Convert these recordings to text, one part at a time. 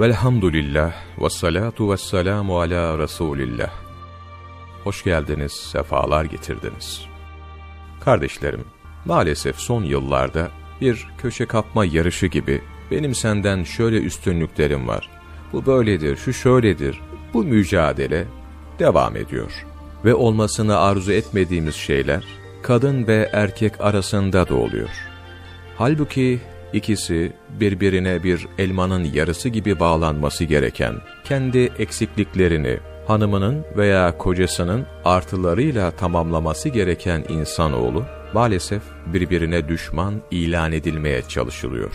Velhamdülillah ve salatu ve selamu ala Resulillah. Hoş geldiniz, sefalar getirdiniz. Kardeşlerim, maalesef son yıllarda bir köşe kapma yarışı gibi benim senden şöyle üstünlüklerim var. Bu böyledir, şu şöyledir. Bu mücadele devam ediyor. Ve olmasını arzu etmediğimiz şeyler kadın ve erkek arasında da oluyor. Halbuki İkisi birbirine bir elmanın yarısı gibi bağlanması gereken, kendi eksikliklerini hanımının veya kocasının artılarıyla tamamlaması gereken insanoğlu, maalesef birbirine düşman ilan edilmeye çalışılıyor.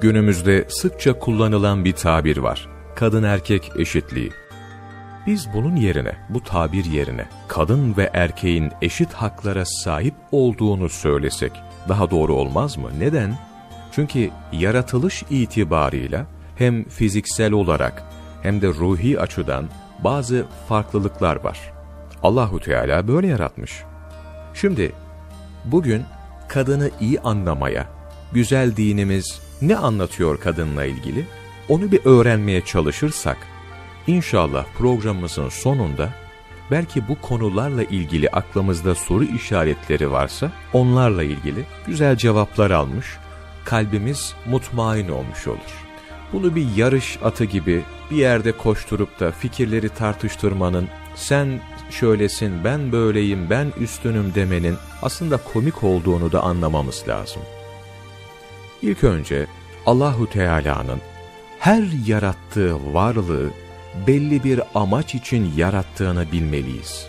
Günümüzde sıkça kullanılan bir tabir var. Kadın erkek eşitliği. Biz bunun yerine, bu tabir yerine, kadın ve erkeğin eşit haklara sahip olduğunu söylesek, daha doğru olmaz mı? Neden? Çünkü yaratılış itibarıyla hem fiziksel olarak hem de ruhi açıdan bazı farklılıklar var. Allahu Teala böyle yaratmış. Şimdi bugün kadını iyi anlamaya, güzel dinimiz ne anlatıyor kadınla ilgili onu bir öğrenmeye çalışırsak inşallah programımızın sonunda belki bu konularla ilgili aklımızda soru işaretleri varsa onlarla ilgili güzel cevaplar almış kalbimiz mutmain olmuş olur. Bunu bir yarış atı gibi bir yerde koşturup da fikirleri tartıştırmanın, sen şöylesin, ben böyleyim, ben üstünüm demenin aslında komik olduğunu da anlamamız lazım. İlk önce Allahu Teala'nın her yarattığı varlığı belli bir amaç için yarattığını bilmeliyiz.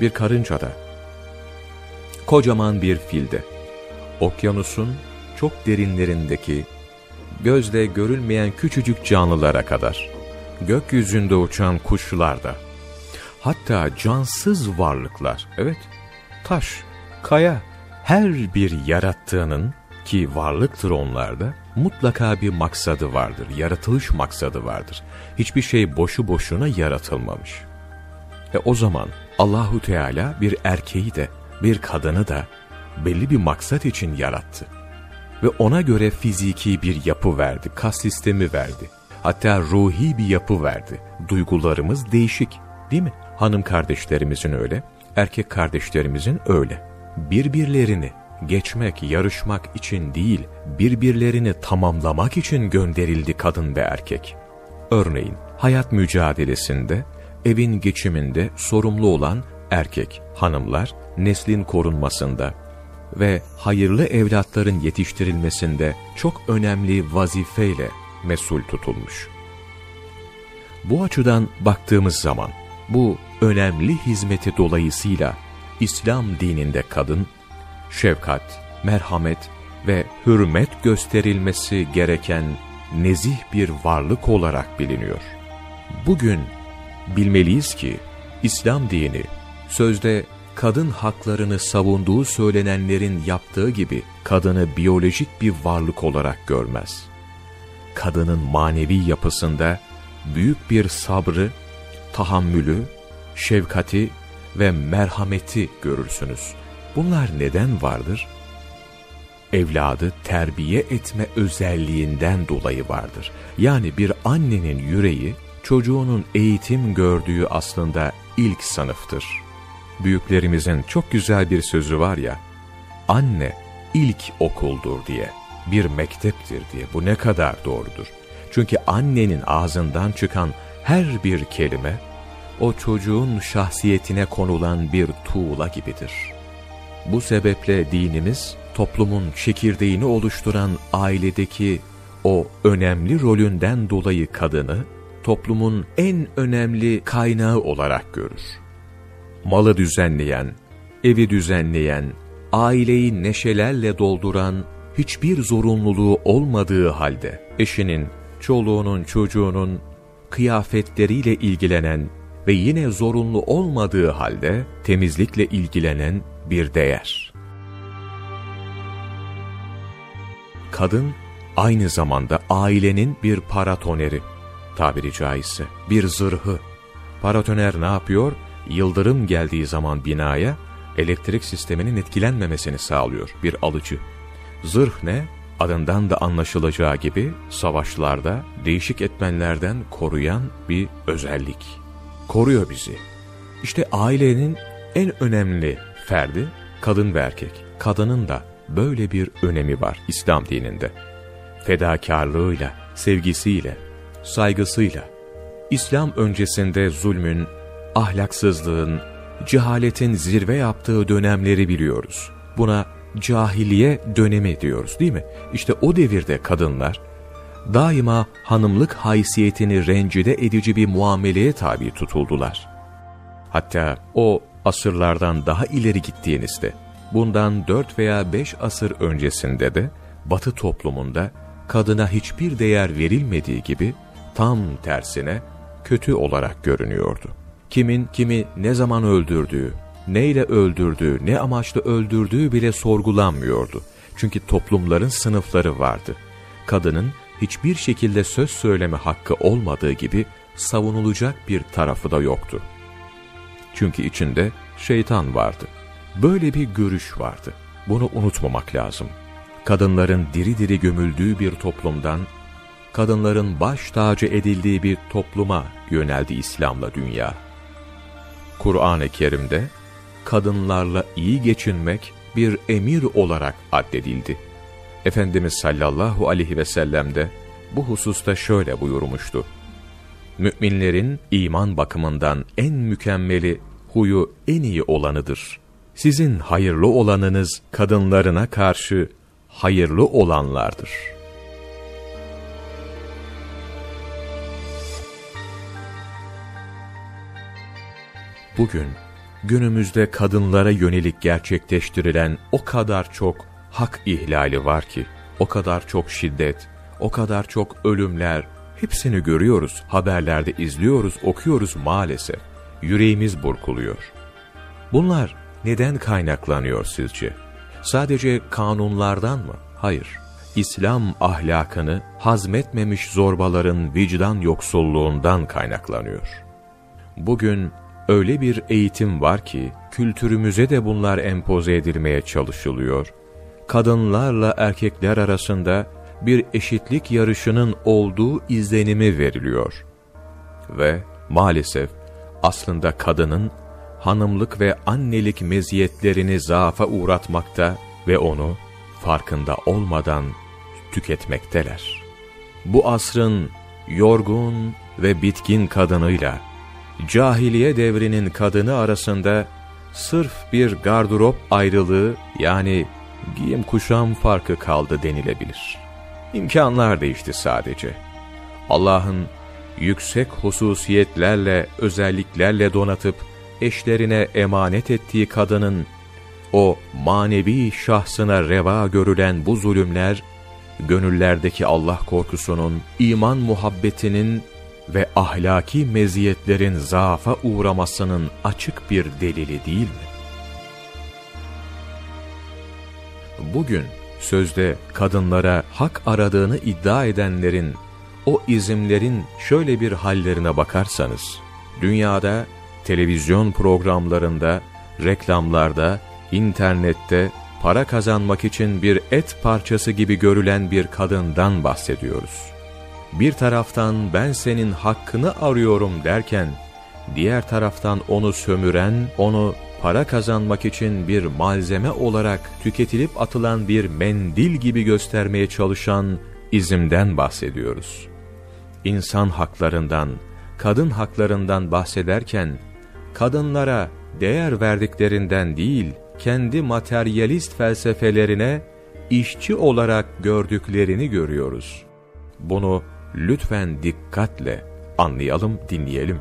Bir karıncada, kocaman bir filde, okyanusun çok derinlerindeki, gözle görülmeyen küçücük canlılara kadar, gökyüzünde uçan kuşlarda, hatta cansız varlıklar, evet, taş, kaya, her bir yarattığının ki varlıktır onlarda, mutlaka bir maksadı vardır, yaratılış maksadı vardır. Hiçbir şey boşu boşuna yaratılmamış. E o zaman Allahu Teala bir erkeği de, bir kadını da belli bir maksat için yarattı ve ona göre fiziki bir yapı verdi, kas sistemi verdi. Hatta ruhi bir yapı verdi. Duygularımız değişik değil mi? Hanım kardeşlerimizin öyle, erkek kardeşlerimizin öyle. Birbirlerini geçmek, yarışmak için değil, birbirlerini tamamlamak için gönderildi kadın ve erkek. Örneğin, hayat mücadelesinde, evin geçiminde sorumlu olan erkek, hanımlar, neslin korunmasında, ve hayırlı evlatların yetiştirilmesinde çok önemli vazifeyle mesul tutulmuş. Bu açıdan baktığımız zaman bu önemli hizmeti dolayısıyla İslam dininde kadın, şefkat, merhamet ve hürmet gösterilmesi gereken nezih bir varlık olarak biliniyor. Bugün bilmeliyiz ki İslam dini sözde kadın haklarını savunduğu söylenenlerin yaptığı gibi kadını biyolojik bir varlık olarak görmez. Kadının manevi yapısında büyük bir sabrı, tahammülü, şefkati ve merhameti görürsünüz. Bunlar neden vardır? Evladı terbiye etme özelliğinden dolayı vardır. Yani bir annenin yüreği çocuğunun eğitim gördüğü aslında ilk sınıftır büyüklerimizin çok güzel bir sözü var ya, anne ilk okuldur diye, bir mekteptir diye. Bu ne kadar doğrudur. Çünkü annenin ağzından çıkan her bir kelime, o çocuğun şahsiyetine konulan bir tuğla gibidir. Bu sebeple dinimiz, toplumun çekirdeğini oluşturan ailedeki o önemli rolünden dolayı kadını, toplumun en önemli kaynağı olarak görür malı düzenleyen, evi düzenleyen, aileyi neşelerle dolduran, hiçbir zorunluluğu olmadığı halde eşinin, çoluğunun, çocuğunun kıyafetleriyle ilgilenen ve yine zorunlu olmadığı halde temizlikle ilgilenen bir değer. Kadın aynı zamanda ailenin bir paratoneri, tabiri caizse bir zırhı. Paratoner ne yapıyor? Yıldırım geldiği zaman binaya elektrik sisteminin etkilenmemesini sağlıyor bir alıcı. Zırh ne? adından da anlaşılacağı gibi savaşlarda değişik etmenlerden koruyan bir özellik. Koruyor bizi. İşte ailenin en önemli ferdi kadın ve erkek. Kadının da böyle bir önemi var İslam dininde. Fedakarlığıyla, sevgisiyle, saygısıyla. İslam öncesinde zulmün, ahlaksızlığın, cehaletin zirve yaptığı dönemleri biliyoruz. Buna cahiliye dönemi diyoruz değil mi? İşte o devirde kadınlar daima hanımlık haysiyetini rencide edici bir muameleye tabi tutuldular. Hatta o asırlardan daha ileri gittiğinizde, bundan 4 veya 5 asır öncesinde de Batı toplumunda kadına hiçbir değer verilmediği gibi tam tersine kötü olarak görünüyordu. Kimin kimi ne zaman öldürdüğü, neyle öldürdüğü, ne amaçla öldürdüğü bile sorgulanmıyordu. Çünkü toplumların sınıfları vardı. Kadının hiçbir şekilde söz söyleme hakkı olmadığı gibi savunulacak bir tarafı da yoktu. Çünkü içinde şeytan vardı. Böyle bir görüş vardı. Bunu unutmamak lazım. Kadınların diri diri gömüldüğü bir toplumdan, kadınların baş tacı edildiği bir topluma yöneldi İslam'la dünya. Kur'an-ı Kerim'de kadınlarla iyi geçinmek bir emir olarak addedildi. Efendimiz sallallahu aleyhi ve sellem de bu hususta şöyle buyurmuştu. Müminlerin iman bakımından en mükemmeli, huyu en iyi olanıdır. Sizin hayırlı olanınız kadınlarına karşı hayırlı olanlardır. Bugün günümüzde kadınlara yönelik gerçekleştirilen o kadar çok hak ihlali var ki, o kadar çok şiddet, o kadar çok ölümler, hepsini görüyoruz, haberlerde izliyoruz, okuyoruz maalesef. Yüreğimiz burkuluyor. Bunlar neden kaynaklanıyor sizce? Sadece kanunlardan mı? Hayır. İslam ahlakını hazmetmemiş zorbaların vicdan yoksulluğundan kaynaklanıyor. Bugün öyle bir eğitim var ki kültürümüze de bunlar empoze edilmeye çalışılıyor. Kadınlarla erkekler arasında bir eşitlik yarışının olduğu izlenimi veriliyor. Ve maalesef aslında kadının hanımlık ve annelik meziyetlerini zaafa uğratmakta ve onu farkında olmadan tüketmekteler. Bu asrın yorgun ve bitkin kadınıyla cahiliye devrinin kadını arasında sırf bir gardırop ayrılığı yani giyim kuşam farkı kaldı denilebilir. İmkanlar değişti sadece. Allah'ın yüksek hususiyetlerle, özelliklerle donatıp eşlerine emanet ettiği kadının o manevi şahsına reva görülen bu zulümler, gönüllerdeki Allah korkusunun, iman muhabbetinin ve ahlaki meziyetlerin zaafa uğramasının açık bir delili değil mi? Bugün sözde kadınlara hak aradığını iddia edenlerin, o izimlerin şöyle bir hallerine bakarsanız, dünyada, televizyon programlarında, reklamlarda, internette para kazanmak için bir et parçası gibi görülen bir kadından bahsediyoruz. Bir taraftan ben senin hakkını arıyorum derken, diğer taraftan onu sömüren, onu para kazanmak için bir malzeme olarak tüketilip atılan bir mendil gibi göstermeye çalışan izimden bahsediyoruz. İnsan haklarından, kadın haklarından bahsederken, kadınlara değer verdiklerinden değil, kendi materyalist felsefelerine işçi olarak gördüklerini görüyoruz. Bunu lütfen dikkatle anlayalım, dinleyelim.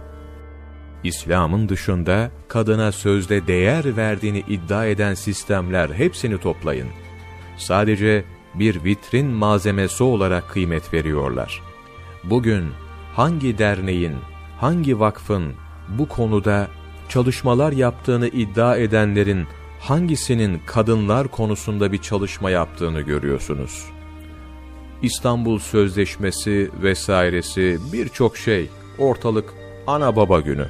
İslam'ın dışında kadına sözde değer verdiğini iddia eden sistemler hepsini toplayın. Sadece bir vitrin malzemesi olarak kıymet veriyorlar. Bugün hangi derneğin, hangi vakfın bu konuda çalışmalar yaptığını iddia edenlerin hangisinin kadınlar konusunda bir çalışma yaptığını görüyorsunuz. İstanbul Sözleşmesi vesairesi birçok şey ortalık ana baba günü.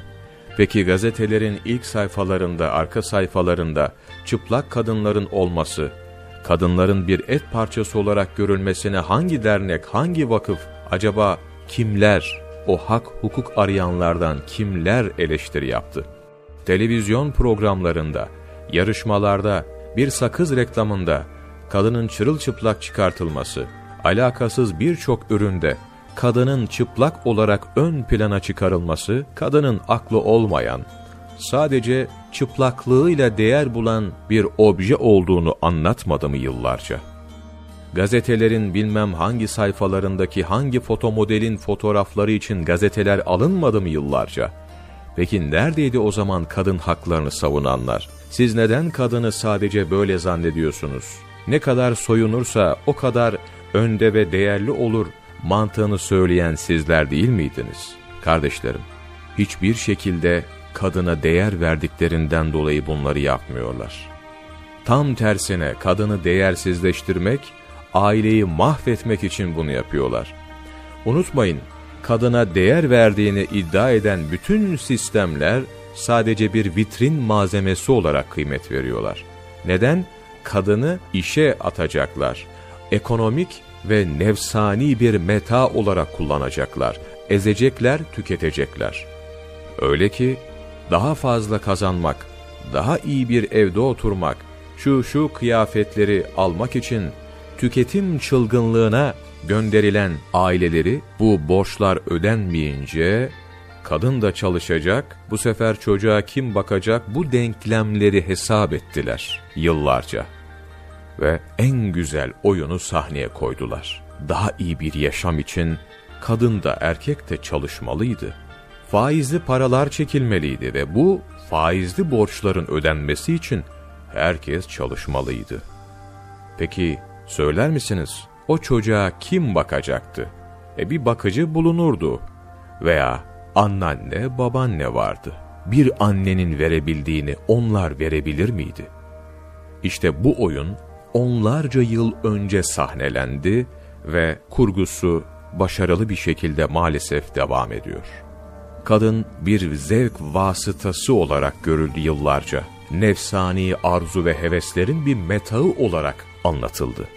Peki gazetelerin ilk sayfalarında, arka sayfalarında çıplak kadınların olması, kadınların bir et parçası olarak görülmesine hangi dernek, hangi vakıf, acaba kimler, o hak hukuk arayanlardan kimler eleştiri yaptı? Televizyon programlarında, yarışmalarda, bir sakız reklamında kadının çırılçıplak çıkartılması, alakasız birçok üründe kadının çıplak olarak ön plana çıkarılması, kadının aklı olmayan, sadece çıplaklığıyla değer bulan bir obje olduğunu anlatmadı mı yıllarca? Gazetelerin bilmem hangi sayfalarındaki hangi fotomodelin fotoğrafları için gazeteler alınmadı mı yıllarca? Peki neredeydi o zaman kadın haklarını savunanlar? Siz neden kadını sadece böyle zannediyorsunuz? Ne kadar soyunursa o kadar önde ve değerli olur mantığını söyleyen sizler değil miydiniz? Kardeşlerim, hiçbir şekilde kadına değer verdiklerinden dolayı bunları yapmıyorlar. Tam tersine kadını değersizleştirmek, aileyi mahvetmek için bunu yapıyorlar. Unutmayın, kadına değer verdiğini iddia eden bütün sistemler sadece bir vitrin malzemesi olarak kıymet veriyorlar. Neden? Kadını işe atacaklar. Ekonomik ve nefsani bir meta olarak kullanacaklar. Ezecekler, tüketecekler. Öyle ki daha fazla kazanmak, daha iyi bir evde oturmak, şu şu kıyafetleri almak için tüketim çılgınlığına gönderilen aileleri bu borçlar ödenmeyince kadın da çalışacak, bu sefer çocuğa kim bakacak bu denklemleri hesap ettiler yıllarca. Ve en güzel oyunu sahneye koydular. Daha iyi bir yaşam için kadın da erkek de çalışmalıydı. Faizli paralar çekilmeliydi ve bu faizli borçların ödenmesi için herkes çalışmalıydı. Peki söyler misiniz o çocuğa kim bakacaktı? E bir bakıcı bulunurdu veya anneanne babaanne vardı. Bir annenin verebildiğini onlar verebilir miydi? İşte bu oyun onlarca yıl önce sahnelendi ve kurgusu başarılı bir şekilde maalesef devam ediyor. Kadın bir zevk vasıtası olarak görüldü yıllarca. Nefsani arzu ve heveslerin bir metağı olarak anlatıldı.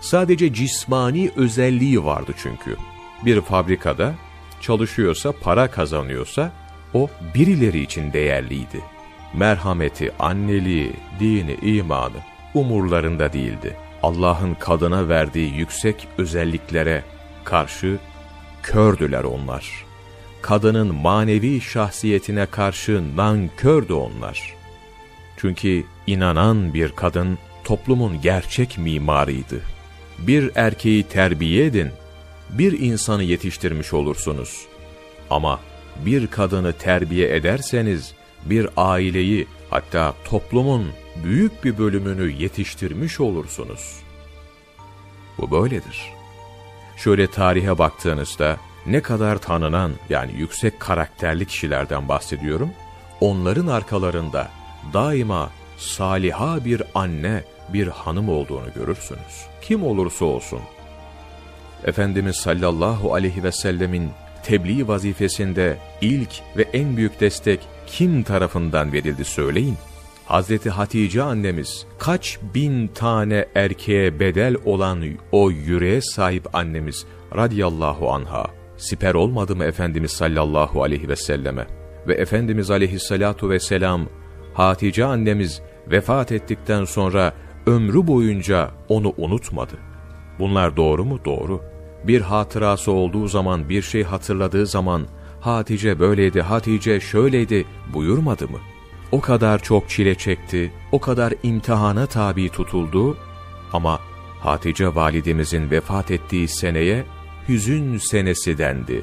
Sadece cismani özelliği vardı çünkü. Bir fabrikada çalışıyorsa, para kazanıyorsa o birileri için değerliydi. Merhameti, anneliği, dini, imanı umurlarında değildi. Allah'ın kadına verdiği yüksek özelliklere karşı kördüler onlar. Kadının manevi şahsiyetine karşı nankördü onlar. Çünkü inanan bir kadın toplumun gerçek mimarıydı. Bir erkeği terbiye edin, bir insanı yetiştirmiş olursunuz. Ama bir kadını terbiye ederseniz, bir aileyi hatta toplumun büyük bir bölümünü yetiştirmiş olursunuz. Bu böyledir. Şöyle tarihe baktığınızda ne kadar tanınan yani yüksek karakterli kişilerden bahsediyorum, onların arkalarında daima saliha bir anne, bir hanım olduğunu görürsünüz. Kim olursa olsun. Efendimiz sallallahu aleyhi ve sellemin tebliğ vazifesinde ilk ve en büyük destek kim tarafından verildi söyleyin. Hazreti Hatice annemiz kaç bin tane erkeğe bedel olan o yüreğe sahip annemiz radiyallahu anha siper olmadı mı Efendimiz sallallahu aleyhi ve selleme? Ve Efendimiz aleyhissalatu vesselam Hatice annemiz vefat ettikten sonra ömrü boyunca onu unutmadı. Bunlar doğru mu? Doğru. Bir hatırası olduğu zaman, bir şey hatırladığı zaman Hatice böyleydi, Hatice şöyleydi buyurmadı mı? O kadar çok çile çekti, o kadar imtihana tabi tutuldu ama Hatice validemizin vefat ettiği seneye hüzün senesi dendi.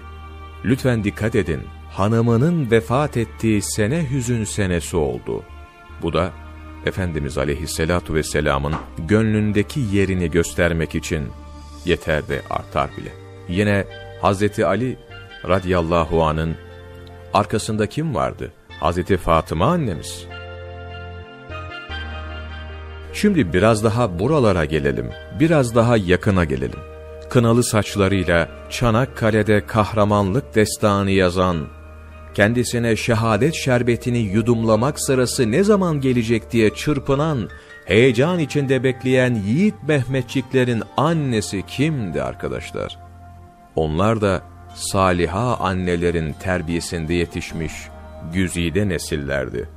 Lütfen dikkat edin, hanımının vefat ettiği sene hüzün senesi oldu. Bu da Efendimiz aleyhissalatu vesselamın gönlündeki yerini göstermek için yeter ve artar bile. Yine Hazreti Ali radıyallahu anın arkasında kim vardı? Hazreti Fatıma annemiz. Şimdi biraz daha buralara gelelim, biraz daha yakına gelelim. Kınalı saçlarıyla Çanakkale'de kahramanlık destanı yazan, kendisine şehadet şerbetini yudumlamak sırası ne zaman gelecek diye çırpınan heyecan içinde bekleyen yiğit Mehmetçiklerin annesi kimdi arkadaşlar? Onlar da saliha annelerin terbiyesinde yetişmiş güzide nesillerdi.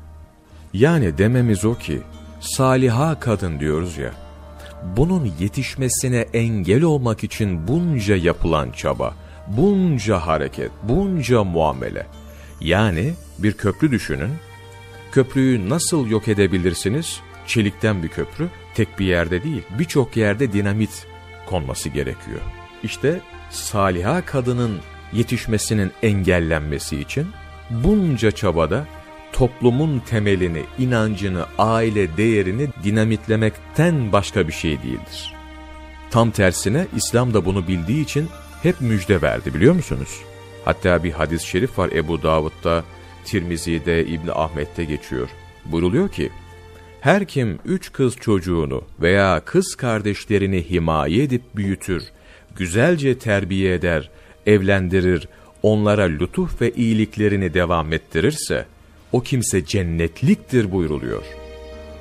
Yani dememiz o ki, saliha kadın diyoruz ya, bunun yetişmesine engel olmak için bunca yapılan çaba, bunca hareket, bunca muamele. Yani bir köprü düşünün, köprüyü nasıl yok edebilirsiniz? Çelikten bir köprü, tek bir yerde değil, birçok yerde dinamit konması gerekiyor. İşte saliha kadının yetişmesinin engellenmesi için bunca çabada toplumun temelini, inancını, aile değerini dinamitlemekten başka bir şey değildir. Tam tersine İslam da bunu bildiği için hep müjde verdi biliyor musunuz? Hatta bir hadis-i şerif var Ebu Davud'da, Tirmizi'de, İbni Ahmet'te geçiyor. Buyruluyor ki, her kim üç kız çocuğunu veya kız kardeşlerini himaye edip büyütür, güzelce terbiye eder, evlendirir, onlara lütuf ve iyiliklerini devam ettirirse, o kimse cennetliktir buyruluyor.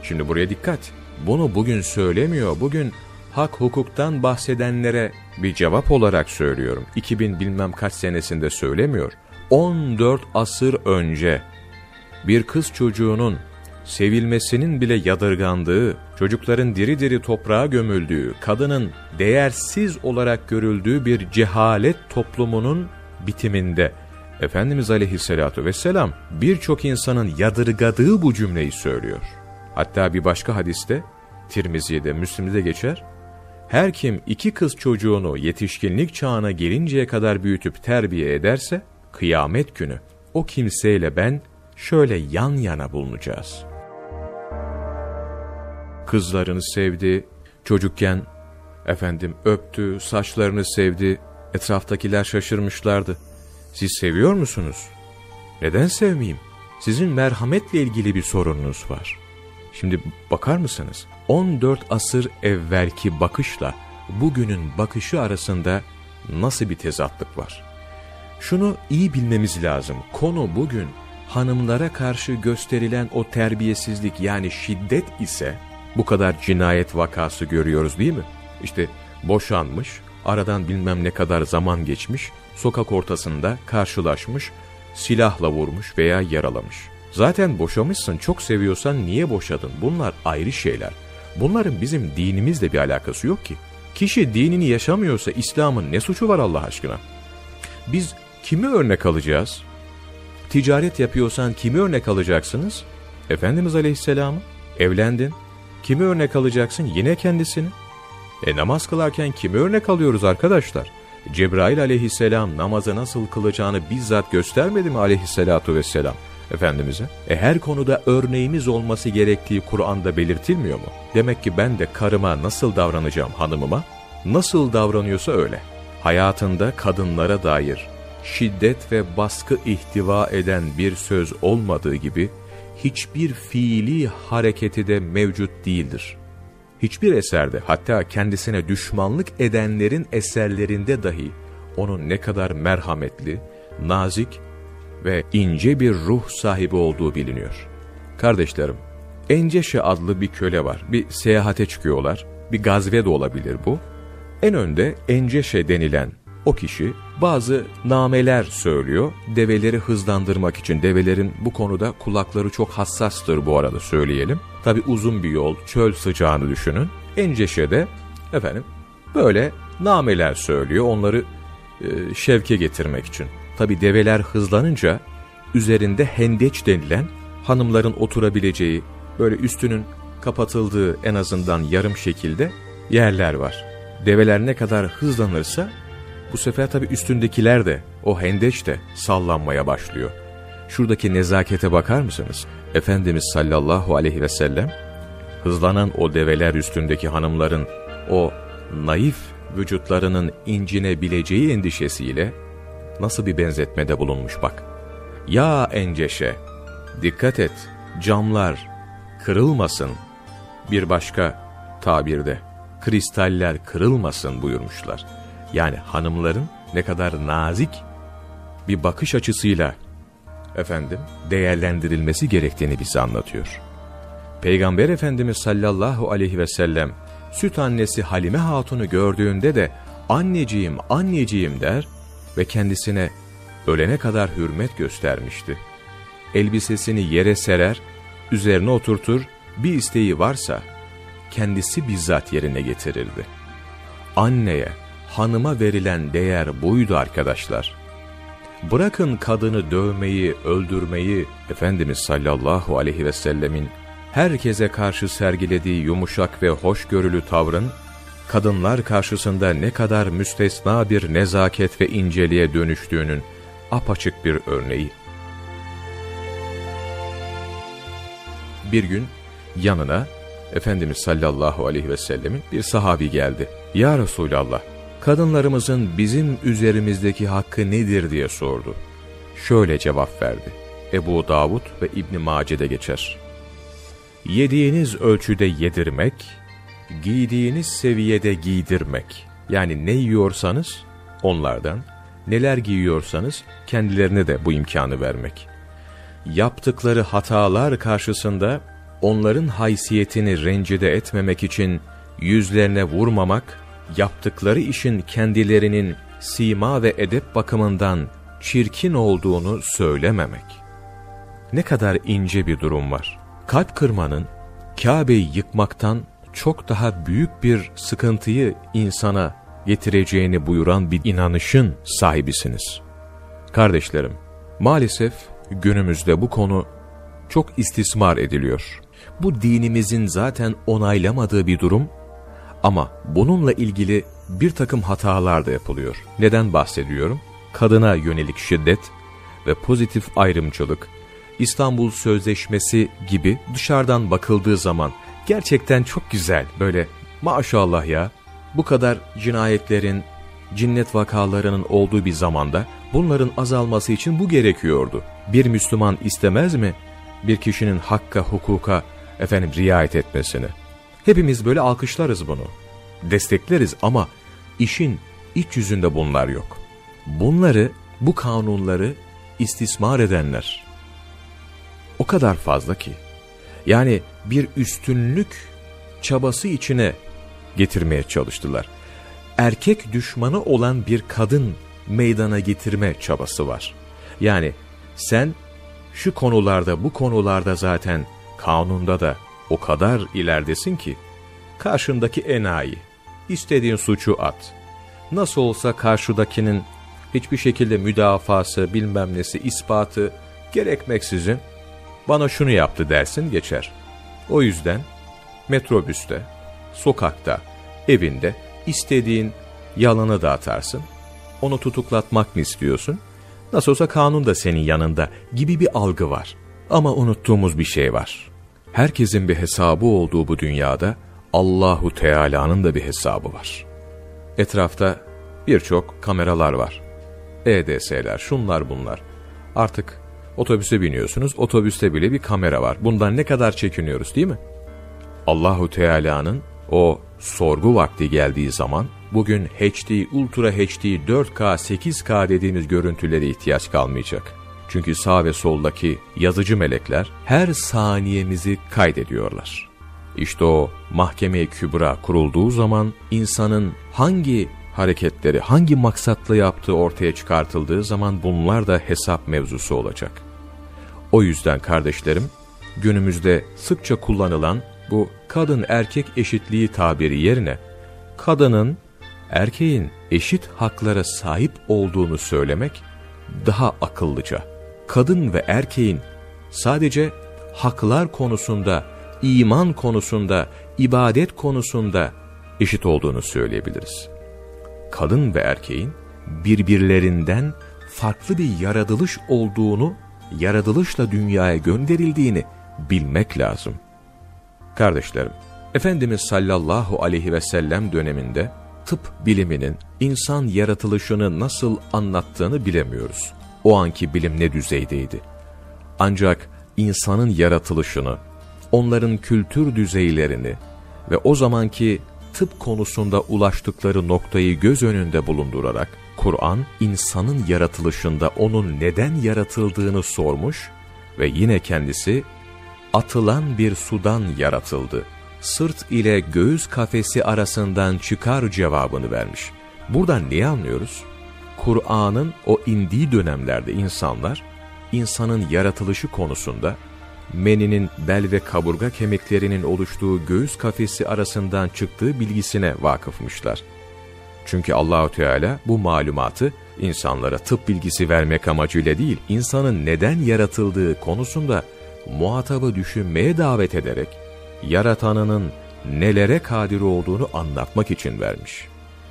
Şimdi buraya dikkat. Bunu bugün söylemiyor. Bugün hak hukuktan bahsedenlere bir cevap olarak söylüyorum. 2000 bilmem kaç senesinde söylemiyor. 14 asır önce bir kız çocuğunun sevilmesinin bile yadırgandığı, çocukların diri diri toprağa gömüldüğü, kadının değersiz olarak görüldüğü bir cehalet toplumunun bitiminde Efendimiz aleyhissalatu vesselam birçok insanın yadırgadığı bu cümleyi söylüyor. Hatta bir başka hadiste, Tirmizi'de, Müslim'de geçer, her kim iki kız çocuğunu yetişkinlik çağına gelinceye kadar büyütüp terbiye ederse, kıyamet günü o kimseyle ben şöyle yan yana bulunacağız. Kızlarını sevdi, çocukken efendim öptü, saçlarını sevdi, etraftakiler şaşırmışlardı. Siz seviyor musunuz? Neden sevmeyeyim? Sizin merhametle ilgili bir sorununuz var. Şimdi bakar mısınız? 14 asır evvelki bakışla bugünün bakışı arasında nasıl bir tezatlık var? Şunu iyi bilmemiz lazım. Konu bugün hanımlara karşı gösterilen o terbiyesizlik yani şiddet ise bu kadar cinayet vakası görüyoruz değil mi? İşte boşanmış, aradan bilmem ne kadar zaman geçmiş, sokak ortasında karşılaşmış, silahla vurmuş veya yaralamış. Zaten boşamışsın, çok seviyorsan niye boşadın? Bunlar ayrı şeyler. Bunların bizim dinimizle bir alakası yok ki. Kişi dinini yaşamıyorsa İslam'ın ne suçu var Allah aşkına? Biz kimi örnek alacağız? Ticaret yapıyorsan kimi örnek alacaksınız? Efendimiz Aleyhisselam'ı. Evlendin. Kimi örnek alacaksın? Yine kendisini. E namaz kılarken kimi örnek alıyoruz arkadaşlar? Cebrail aleyhisselam namazı nasıl kılacağını bizzat göstermedi mi aleyhisselatu vesselam Efendimiz'e? E her konuda örneğimiz olması gerektiği Kur'an'da belirtilmiyor mu? Demek ki ben de karıma nasıl davranacağım hanımıma? Nasıl davranıyorsa öyle. Hayatında kadınlara dair şiddet ve baskı ihtiva eden bir söz olmadığı gibi hiçbir fiili hareketi de mevcut değildir hiçbir eserde hatta kendisine düşmanlık edenlerin eserlerinde dahi onun ne kadar merhametli, nazik ve ince bir ruh sahibi olduğu biliniyor. Kardeşlerim, Enceşe adlı bir köle var. Bir seyahate çıkıyorlar. Bir gazve de olabilir bu. En önde Enceşe denilen o kişi bazı nameler söylüyor. Develeri hızlandırmak için. Develerin bu konuda kulakları çok hassastır bu arada söyleyelim. Tabi uzun bir yol, çöl sıcağını düşünün. Enceşe'de efendim böyle nameler söylüyor. Onları e, şevke getirmek için. Tabi develer hızlanınca üzerinde hendeç denilen hanımların oturabileceği böyle üstünün kapatıldığı en azından yarım şekilde yerler var. Develer ne kadar hızlanırsa bu sefer tabi üstündekiler de, o hendeç de sallanmaya başlıyor. Şuradaki nezakete bakar mısınız? Efendimiz sallallahu aleyhi ve sellem, hızlanan o develer üstündeki hanımların o naif vücutlarının incinebileceği endişesiyle nasıl bir benzetmede bulunmuş bak. Ya enceşe, dikkat et, camlar kırılmasın. Bir başka tabirde, kristaller kırılmasın buyurmuşlar yani hanımların ne kadar nazik bir bakış açısıyla efendim değerlendirilmesi gerektiğini bize anlatıyor. Peygamber Efendimiz sallallahu aleyhi ve sellem süt annesi Halime Hatun'u gördüğünde de anneciğim anneciğim der ve kendisine ölene kadar hürmet göstermişti. Elbisesini yere serer, üzerine oturtur, bir isteği varsa kendisi bizzat yerine getirirdi. Anneye, hanıma verilen değer buydu arkadaşlar. Bırakın kadını dövmeyi, öldürmeyi, Efendimiz sallallahu aleyhi ve sellemin herkese karşı sergilediği yumuşak ve hoşgörülü tavrın, kadınlar karşısında ne kadar müstesna bir nezaket ve inceliğe dönüştüğünün apaçık bir örneği. Bir gün yanına Efendimiz sallallahu aleyhi ve sellemin bir sahabi geldi. Ya Resulallah, kadınlarımızın bizim üzerimizdeki hakkı nedir diye sordu. Şöyle cevap verdi. Ebu Davud ve İbn Mace'de geçer. Yediğiniz ölçüde yedirmek, giydiğiniz seviyede giydirmek. Yani ne yiyorsanız onlardan, neler giyiyorsanız kendilerine de bu imkanı vermek. Yaptıkları hatalar karşısında onların haysiyetini rencide etmemek için yüzlerine vurmamak, yaptıkları işin kendilerinin sima ve edep bakımından çirkin olduğunu söylememek. Ne kadar ince bir durum var. Kalp kırmanın, Kabe'yi yıkmaktan çok daha büyük bir sıkıntıyı insana getireceğini buyuran bir inanışın sahibisiniz. Kardeşlerim, maalesef günümüzde bu konu çok istismar ediliyor. Bu dinimizin zaten onaylamadığı bir durum ama bununla ilgili bir takım hatalar da yapılıyor. Neden bahsediyorum? Kadına yönelik şiddet ve pozitif ayrımcılık, İstanbul Sözleşmesi gibi dışarıdan bakıldığı zaman gerçekten çok güzel böyle maşallah ya bu kadar cinayetlerin, cinnet vakalarının olduğu bir zamanda bunların azalması için bu gerekiyordu. Bir Müslüman istemez mi bir kişinin hakka, hukuka efendim riayet etmesini? Hepimiz böyle alkışlarız bunu. Destekleriz ama işin iç yüzünde bunlar yok. Bunları, bu kanunları istismar edenler o kadar fazla ki. Yani bir üstünlük çabası içine getirmeye çalıştılar. Erkek düşmanı olan bir kadın meydana getirme çabası var. Yani sen şu konularda bu konularda zaten kanunda da o kadar ileridesin ki karşındaki enayi istediğin suçu at. Nasıl olsa karşıdakinin hiçbir şekilde müdafası bilmem nesi ispatı gerekmeksizin bana şunu yaptı dersin geçer. O yüzden metrobüste, sokakta, evinde istediğin yalanı da atarsın. Onu tutuklatmak mı istiyorsun? Nasıl olsa kanun da senin yanında gibi bir algı var. Ama unuttuğumuz bir şey var. Herkesin bir hesabı olduğu bu dünyada Allahu Teala'nın da bir hesabı var. Etrafta birçok kameralar var. EDS'ler, şunlar bunlar. Artık otobüse biniyorsunuz, otobüste bile bir kamera var. Bundan ne kadar çekiniyoruz değil mi? Allahu Teala'nın o sorgu vakti geldiği zaman bugün HD, Ultra HD, 4K, 8K dediğimiz görüntülere ihtiyaç kalmayacak. Çünkü sağ ve soldaki yazıcı melekler her saniyemizi kaydediyorlar. İşte o mahkeme kübra kurulduğu zaman insanın hangi hareketleri, hangi maksatla yaptığı ortaya çıkartıldığı zaman bunlar da hesap mevzusu olacak. O yüzden kardeşlerim, günümüzde sıkça kullanılan bu kadın erkek eşitliği tabiri yerine kadının erkeğin eşit haklara sahip olduğunu söylemek daha akıllıca. Kadın ve erkeğin sadece haklar konusunda, iman konusunda, ibadet konusunda eşit olduğunu söyleyebiliriz. Kadın ve erkeğin birbirlerinden farklı bir yaratılış olduğunu, yaratılışla dünyaya gönderildiğini bilmek lazım. Kardeşlerim, Efendimiz sallallahu aleyhi ve sellem döneminde tıp biliminin insan yaratılışını nasıl anlattığını bilemiyoruz. O anki bilim ne düzeydeydi? Ancak insanın yaratılışını, onların kültür düzeylerini ve o zamanki tıp konusunda ulaştıkları noktayı göz önünde bulundurarak Kur'an insanın yaratılışında onun neden yaratıldığını sormuş ve yine kendisi atılan bir sudan yaratıldı. Sırt ile göğüs kafesi arasından çıkar cevabını vermiş. Buradan ne anlıyoruz? Kur'an'ın o indiği dönemlerde insanlar, insanın yaratılışı konusunda, meninin bel ve kaburga kemiklerinin oluştuğu göğüs kafesi arasından çıktığı bilgisine vakıfmışlar. Çünkü Allahu Teala bu malumatı insanlara tıp bilgisi vermek amacıyla değil, insanın neden yaratıldığı konusunda muhatabı düşünmeye davet ederek, yaratanının nelere kadir olduğunu anlatmak için vermiş.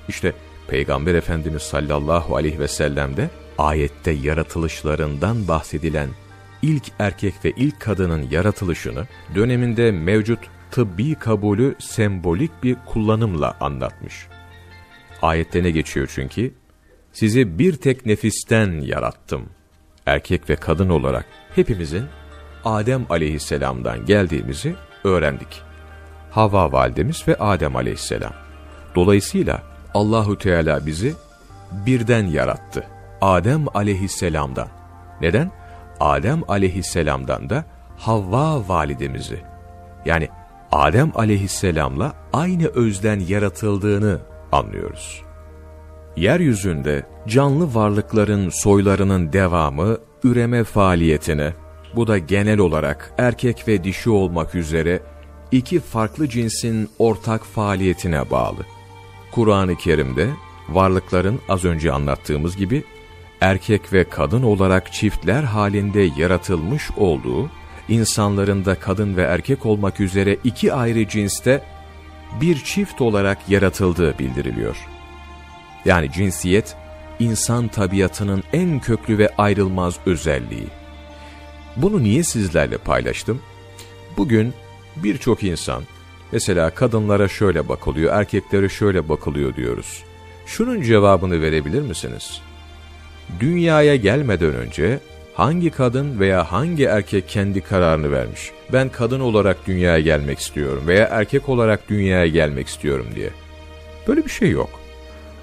İşte Peygamber Efendimiz sallallahu aleyhi ve sellem de ayette yaratılışlarından bahsedilen ilk erkek ve ilk kadının yaratılışını döneminde mevcut tıbbi kabulü sembolik bir kullanımla anlatmış. Ayette ne geçiyor çünkü? Sizi bir tek nefisten yarattım. Erkek ve kadın olarak hepimizin Adem aleyhisselamdan geldiğimizi öğrendik. Havva validemiz ve Adem aleyhisselam. Dolayısıyla Allahu Teala bizi birden yarattı. Adem aleyhisselamdan. Neden? Adem aleyhisselamdan da Havva validemizi. Yani Adem aleyhisselamla aynı özden yaratıldığını anlıyoruz. Yeryüzünde canlı varlıkların soylarının devamı üreme faaliyetine, bu da genel olarak erkek ve dişi olmak üzere iki farklı cinsin ortak faaliyetine bağlı. Kur'an-ı Kerim'de varlıkların az önce anlattığımız gibi erkek ve kadın olarak çiftler halinde yaratılmış olduğu, insanların da kadın ve erkek olmak üzere iki ayrı cinste bir çift olarak yaratıldığı bildiriliyor. Yani cinsiyet, insan tabiatının en köklü ve ayrılmaz özelliği. Bunu niye sizlerle paylaştım? Bugün birçok insan, mesela kadınlara şöyle bakılıyor, erkeklere şöyle bakılıyor diyoruz. Şunun cevabını verebilir misiniz? Dünyaya gelmeden önce hangi kadın veya hangi erkek kendi kararını vermiş? Ben kadın olarak dünyaya gelmek istiyorum veya erkek olarak dünyaya gelmek istiyorum diye. Böyle bir şey yok.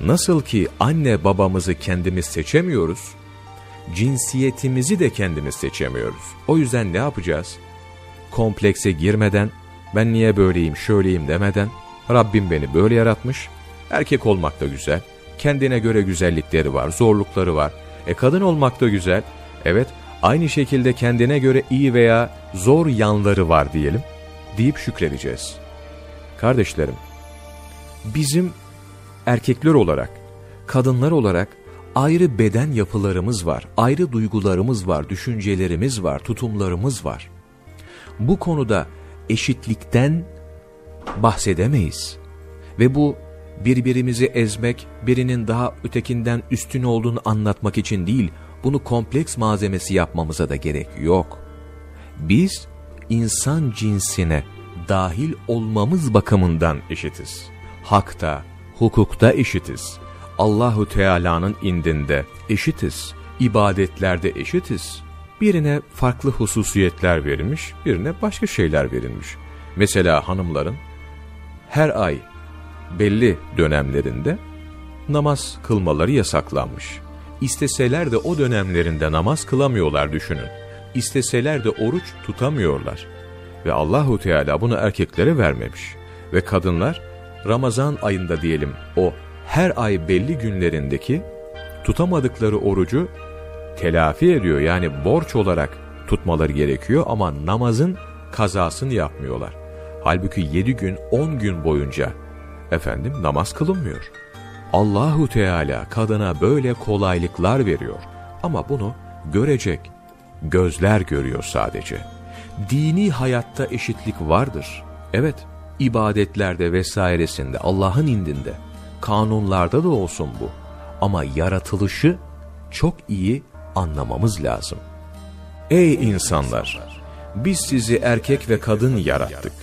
Nasıl ki anne babamızı kendimiz seçemiyoruz, cinsiyetimizi de kendimiz seçemiyoruz. O yüzden ne yapacağız? Komplekse girmeden, ben niye böyleyim, şöyleyim demeden, Rabbim beni böyle yaratmış, erkek olmak da güzel, kendine göre güzellikleri var, zorlukları var. E kadın olmak da güzel, evet aynı şekilde kendine göre iyi veya zor yanları var diyelim, deyip şükredeceğiz. Kardeşlerim, bizim erkekler olarak, kadınlar olarak ayrı beden yapılarımız var, ayrı duygularımız var, düşüncelerimiz var, tutumlarımız var. Bu konuda eşitlikten bahsedemeyiz. Ve bu birbirimizi ezmek, birinin daha ötekinden üstün olduğunu anlatmak için değil, bunu kompleks malzemesi yapmamıza da gerek yok. Biz insan cinsine dahil olmamız bakımından eşitiz. Hakta, hukukta eşitiz. Allahu Teala'nın indinde eşitiz. İbadetlerde eşitiz. Birine farklı hususiyetler verilmiş, birine başka şeyler verilmiş. Mesela hanımların her ay belli dönemlerinde namaz kılmaları yasaklanmış. İsteseler de o dönemlerinde namaz kılamıyorlar düşünün. İsteseler de oruç tutamıyorlar. Ve Allahu Teala bunu erkeklere vermemiş. Ve kadınlar Ramazan ayında diyelim o her ay belli günlerindeki tutamadıkları orucu telafi ediyor. Yani borç olarak tutmaları gerekiyor ama namazın kazasını yapmıyorlar. Halbuki 7 gün 10 gün boyunca efendim namaz kılınmıyor. Allahu Teala kadına böyle kolaylıklar veriyor ama bunu görecek gözler görüyor sadece. Dini hayatta eşitlik vardır. Evet, ibadetlerde vesairesinde Allah'ın indinde, kanunlarda da olsun bu. Ama yaratılışı çok iyi anlamamız lazım. Ey insanlar! Biz sizi erkek ve kadın yarattık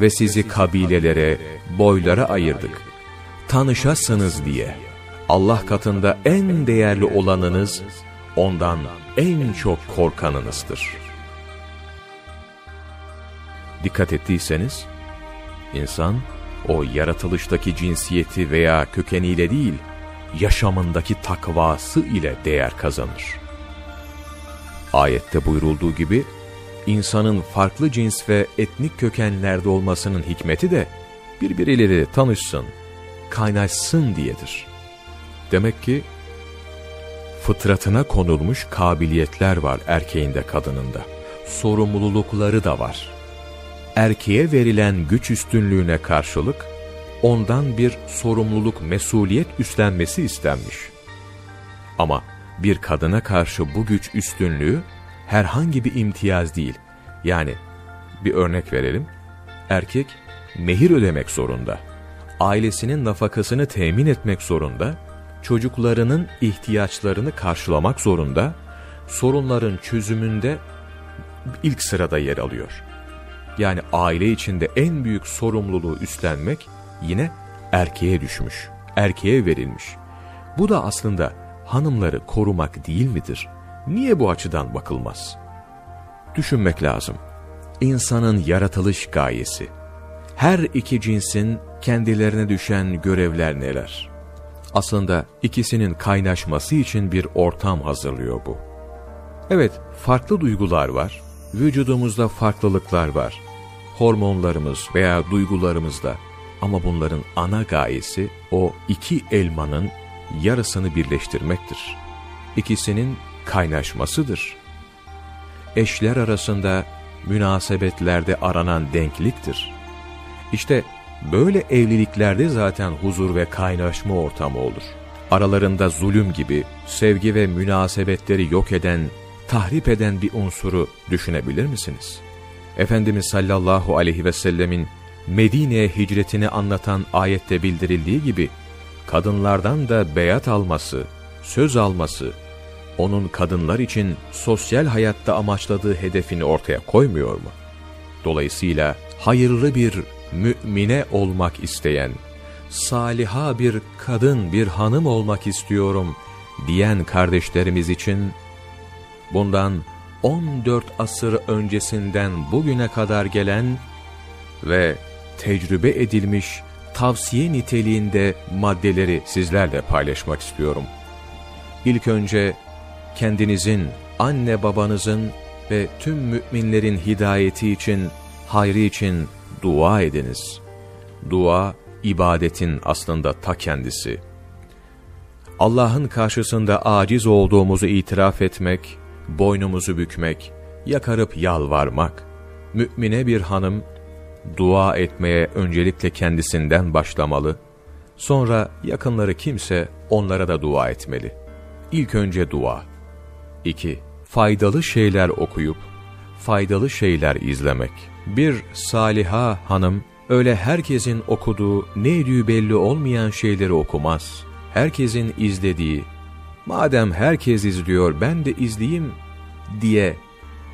ve sizi kabilelere, boylara ayırdık. Tanışasınız diye. Allah katında en değerli olanınız, ondan en çok korkanınızdır. Dikkat ettiyseniz, insan o yaratılıştaki cinsiyeti veya kökeniyle değil, yaşamındaki takvası ile değer kazanır. Ayette buyurulduğu gibi, insanın farklı cins ve etnik kökenlerde olmasının hikmeti de birbirleriyle tanışsın, kaynaşsın diyedir. Demek ki fıtratına konulmuş kabiliyetler var erkeğinde kadınında. Sorumlulukları da var. Erkeğe verilen güç üstünlüğüne karşılık ondan bir sorumluluk, mesuliyet üstlenmesi istenmiş. Ama bir kadına karşı bu güç üstünlüğü herhangi bir imtiyaz değil. Yani bir örnek verelim. Erkek mehir ödemek zorunda. Ailesinin nafakasını temin etmek zorunda. Çocuklarının ihtiyaçlarını karşılamak zorunda. Sorunların çözümünde ilk sırada yer alıyor. Yani aile içinde en büyük sorumluluğu üstlenmek yine erkeğe düşmüş, erkeğe verilmiş. Bu da aslında hanımları korumak değil midir? Niye bu açıdan bakılmaz? Düşünmek lazım. İnsanın yaratılış gayesi. Her iki cinsin kendilerine düşen görevler neler? Aslında ikisinin kaynaşması için bir ortam hazırlıyor bu. Evet, farklı duygular var. Vücudumuzda farklılıklar var. Hormonlarımız veya duygularımızda. Ama bunların ana gayesi o iki elmanın yarısını birleştirmektir. İkisinin kaynaşmasıdır. Eşler arasında münasebetlerde aranan denkliktir. İşte böyle evliliklerde zaten huzur ve kaynaşma ortamı olur. Aralarında zulüm gibi sevgi ve münasebetleri yok eden, tahrip eden bir unsuru düşünebilir misiniz? Efendimiz sallallahu aleyhi ve sellemin Medine'ye hicretini anlatan ayette bildirildiği gibi, kadınlardan da beyat alması, söz alması, onun kadınlar için sosyal hayatta amaçladığı hedefini ortaya koymuyor mu? Dolayısıyla hayırlı bir mümine olmak isteyen, saliha bir kadın, bir hanım olmak istiyorum diyen kardeşlerimiz için bundan 14 asır öncesinden bugüne kadar gelen ve tecrübe edilmiş tavsiye niteliğinde maddeleri sizlerle paylaşmak istiyorum. İlk önce kendinizin, anne babanızın ve tüm müminlerin hidayeti için, hayrı için dua ediniz. Dua, ibadetin aslında ta kendisi. Allah'ın karşısında aciz olduğumuzu itiraf etmek, boynumuzu bükmek, yakarıp yalvarmak. Mümine bir hanım, dua etmeye öncelikle kendisinden başlamalı, sonra yakınları kimse onlara da dua etmeli. İlk önce dua. 2. Faydalı şeyler okuyup, faydalı şeyler izlemek. Bir saliha hanım, öyle herkesin okuduğu, ne ediği belli olmayan şeyleri okumaz. Herkesin izlediği, madem herkes izliyor ben de izleyeyim diye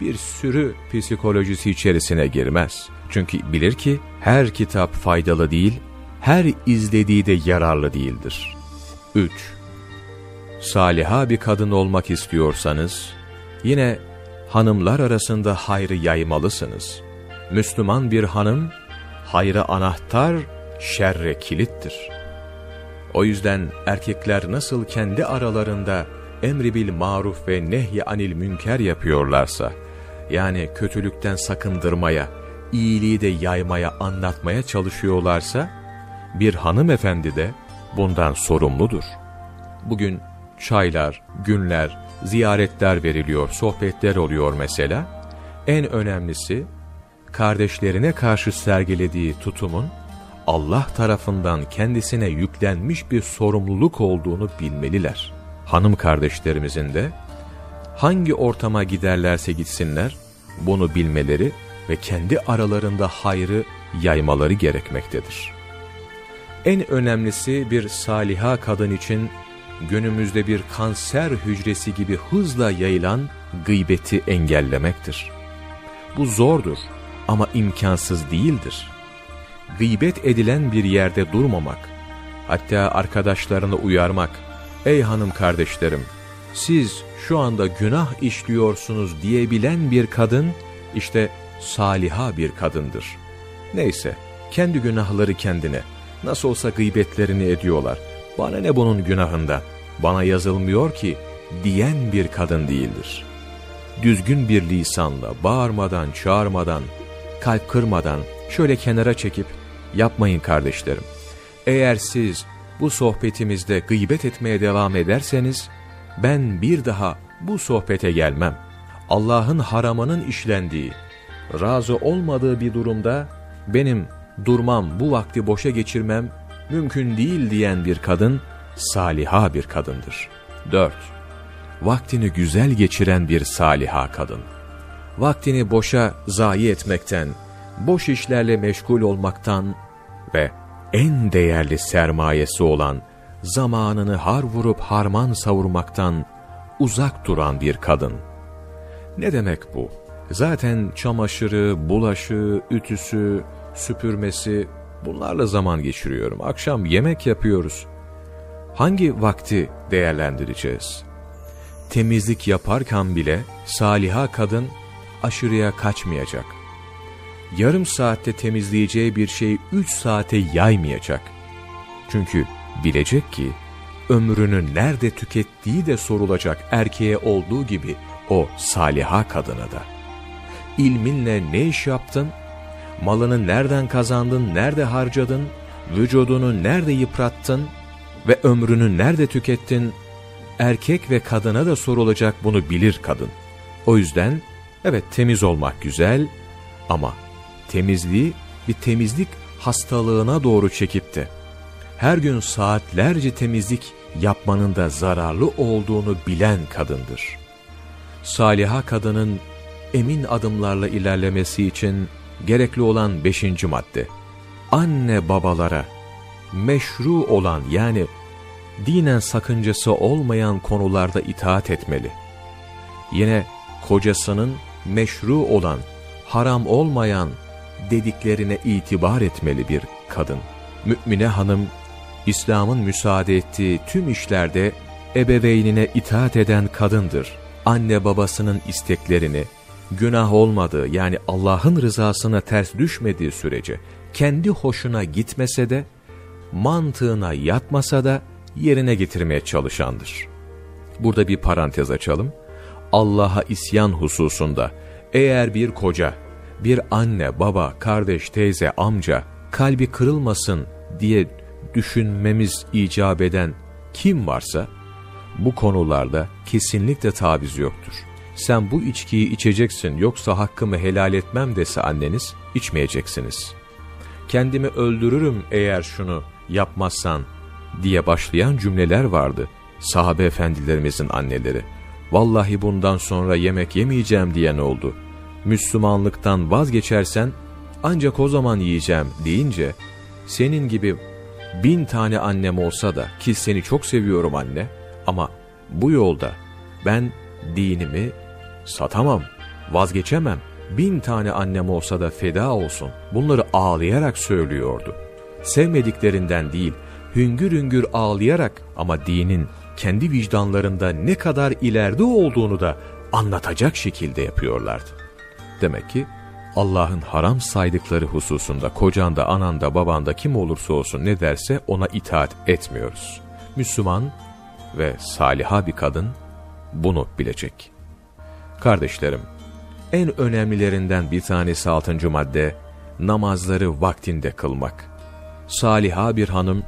bir sürü psikolojisi içerisine girmez. Çünkü bilir ki her kitap faydalı değil, her izlediği de yararlı değildir. 3 saliha bir kadın olmak istiyorsanız, yine hanımlar arasında hayrı yaymalısınız. Müslüman bir hanım, hayra anahtar, şerre kilittir. O yüzden erkekler nasıl kendi aralarında emri bil maruf ve nehy anil münker yapıyorlarsa, yani kötülükten sakındırmaya, iyiliği de yaymaya, anlatmaya çalışıyorlarsa, bir hanımefendi de bundan sorumludur. Bugün çaylar, günler, ziyaretler veriliyor, sohbetler oluyor mesela. En önemlisi, kardeşlerine karşı sergilediği tutumun, Allah tarafından kendisine yüklenmiş bir sorumluluk olduğunu bilmeliler. Hanım kardeşlerimizin de, hangi ortama giderlerse gitsinler, bunu bilmeleri ve kendi aralarında hayrı yaymaları gerekmektedir. En önemlisi bir saliha kadın için günümüzde bir kanser hücresi gibi hızla yayılan gıybeti engellemektir. Bu zordur ama imkansız değildir. Gıybet edilen bir yerde durmamak, hatta arkadaşlarını uyarmak, ''Ey hanım kardeşlerim, siz şu anda günah işliyorsunuz.'' diyebilen bir kadın, işte saliha bir kadındır. Neyse, kendi günahları kendine, nasıl olsa gıybetlerini ediyorlar, bana ne bunun günahında, bana yazılmıyor ki diyen bir kadın değildir. düzgün bir lisanla, bağırmadan, çağırmadan, kalp kırmadan şöyle kenara çekip yapmayın kardeşlerim. Eğer siz bu sohbetimizde gıybet etmeye devam ederseniz ben bir daha bu sohbete gelmem. Allah'ın haramının işlendiği, razı olmadığı bir durumda benim durmam, bu vakti boşa geçirmem mümkün değil diyen bir kadın, saliha bir kadındır. 4. Vaktini güzel geçiren bir saliha kadın. Vaktini boşa zayi etmekten, boş işlerle meşgul olmaktan ve en değerli sermayesi olan zamanını har vurup harman savurmaktan uzak duran bir kadın. Ne demek bu? Zaten çamaşırı, bulaşı, ütüsü, süpürmesi bunlarla zaman geçiriyorum. Akşam yemek yapıyoruz. Hangi vakti değerlendireceğiz? Temizlik yaparken bile saliha kadın aşırıya kaçmayacak. Yarım saatte temizleyeceği bir şeyi üç saate yaymayacak. Çünkü bilecek ki ömrünü nerede tükettiği de sorulacak erkeğe olduğu gibi o saliha kadına da. İlminle ne iş yaptın? Malını nereden kazandın, nerede harcadın? Vücudunu nerede yıprattın? Ve ömrünü nerede tükettin? Erkek ve kadına da sorulacak bunu bilir kadın. O yüzden evet temiz olmak güzel ama temizliği bir temizlik hastalığına doğru çekip de her gün saatlerce temizlik yapmanın da zararlı olduğunu bilen kadındır. Saliha kadının emin adımlarla ilerlemesi için gerekli olan beşinci madde, anne babalara meşru olan yani dinen sakıncası olmayan konularda itaat etmeli. Yine kocasının meşru olan, haram olmayan dediklerine itibar etmeli bir kadın. Mümine hanım, İslam'ın müsaade ettiği tüm işlerde ebeveynine itaat eden kadındır. Anne babasının isteklerini, günah olmadığı yani Allah'ın rızasına ters düşmediği sürece, kendi hoşuna gitmese de, mantığına yatmasa da yerine getirmeye çalışandır. Burada bir parantez açalım. Allah'a isyan hususunda eğer bir koca, bir anne, baba, kardeş, teyze, amca kalbi kırılmasın diye düşünmemiz icap eden kim varsa bu konularda kesinlikle taviz yoktur. Sen bu içkiyi içeceksin yoksa hakkımı helal etmem dese anneniz içmeyeceksiniz. Kendimi öldürürüm eğer şunu yapmazsan diye başlayan cümleler vardı sahabe efendilerimizin anneleri. Vallahi bundan sonra yemek yemeyeceğim diyen oldu. Müslümanlıktan vazgeçersen ancak o zaman yiyeceğim deyince senin gibi bin tane annem olsa da ki seni çok seviyorum anne ama bu yolda ben dinimi satamam, vazgeçemem. Bin tane annem olsa da feda olsun. Bunları ağlayarak söylüyordu. Sevmediklerinden değil, hüngür hüngür ağlayarak ama dinin kendi vicdanlarında ne kadar ileride olduğunu da anlatacak şekilde yapıyorlardı. Demek ki Allah'ın haram saydıkları hususunda kocanda, ananda, babanda kim olursa olsun ne derse ona itaat etmiyoruz. Müslüman ve saliha bir kadın bunu bilecek. Kardeşlerim, en önemlilerinden bir tanesi altıncı madde, namazları vaktinde kılmak. Saliha bir hanım,